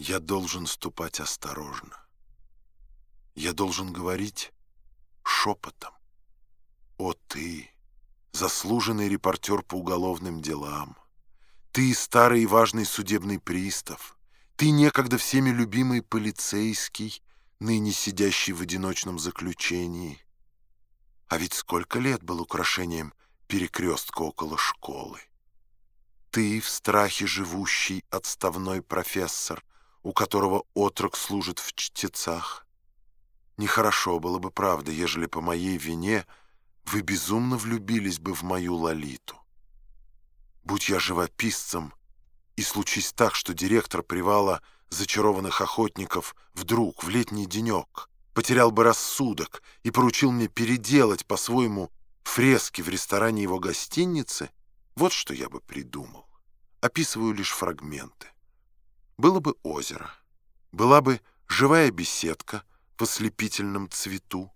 Я должен ступать осторожно. Я должен говорить шепотом. О ты, заслуженный репортер по уголовным делам, ты старый и важный судебный пристав, ты некогда всеми любимый полицейский, ныне сидящий в одиночном заключении. А ведь сколько лет был украшением перекрестка около школы. Ты в страхе живущий отставной профессор, у которого отрок служит в чтецах. Нехорошо было бы, правда, ежели по моей вине вы безумно влюбились бы в мою Лолиту. Будь я живописцем, и случись так, что директор привала зачарованных охотников вдруг в летний денек потерял бы рассудок и поручил мне переделать по-своему фрески в ресторане его гостиницы, вот что я бы придумал. Описываю лишь фрагменты. Было бы озеро, была бы живая беседка в ослепительном цвету,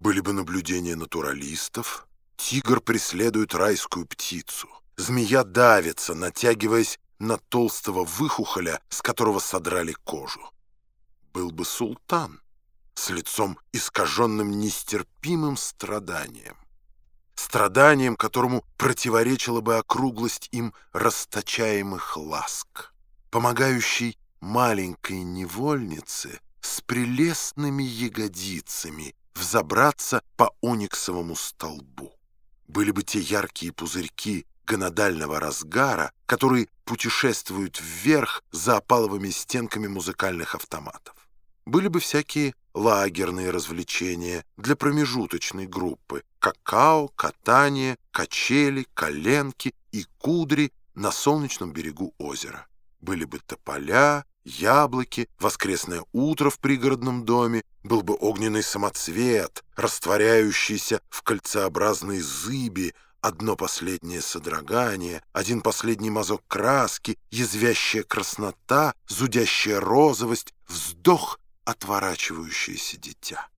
были бы наблюдения натуралистов, тигр преследует райскую птицу, змея давится, натягиваясь на толстого выхухоля, с которого содрали кожу. Был бы султан с лицом искаженным нестерпимым страданием страданием, которому противоречила бы округлость им расточаемых ласк, помогающий маленькой невольнице с прелестными ягодицами взобраться по ониксовому столбу. Были бы те яркие пузырьки гонодального разгара, которые путешествуют вверх за опаловыми стенками музыкальных автоматов. Были бы всякие лагерные развлечения для промежуточной группы, какао, катание, качели, коленки и кудри на солнечном берегу озера. Были бы тополя, яблоки, воскресное утро в пригородном доме, был бы огненный самоцвет, растворяющийся в кольцеобразной зыби, одно последнее содрогание, один последний мазок краски, язвящая краснота, зудящая розовость, вздох отворачивающееся дитя.